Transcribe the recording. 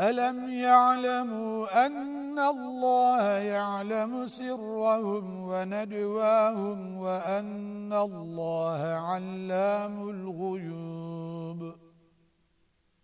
ألم يعلموا أن الله يعلم سرهم وندواهم وأن الله علام الغيوب؟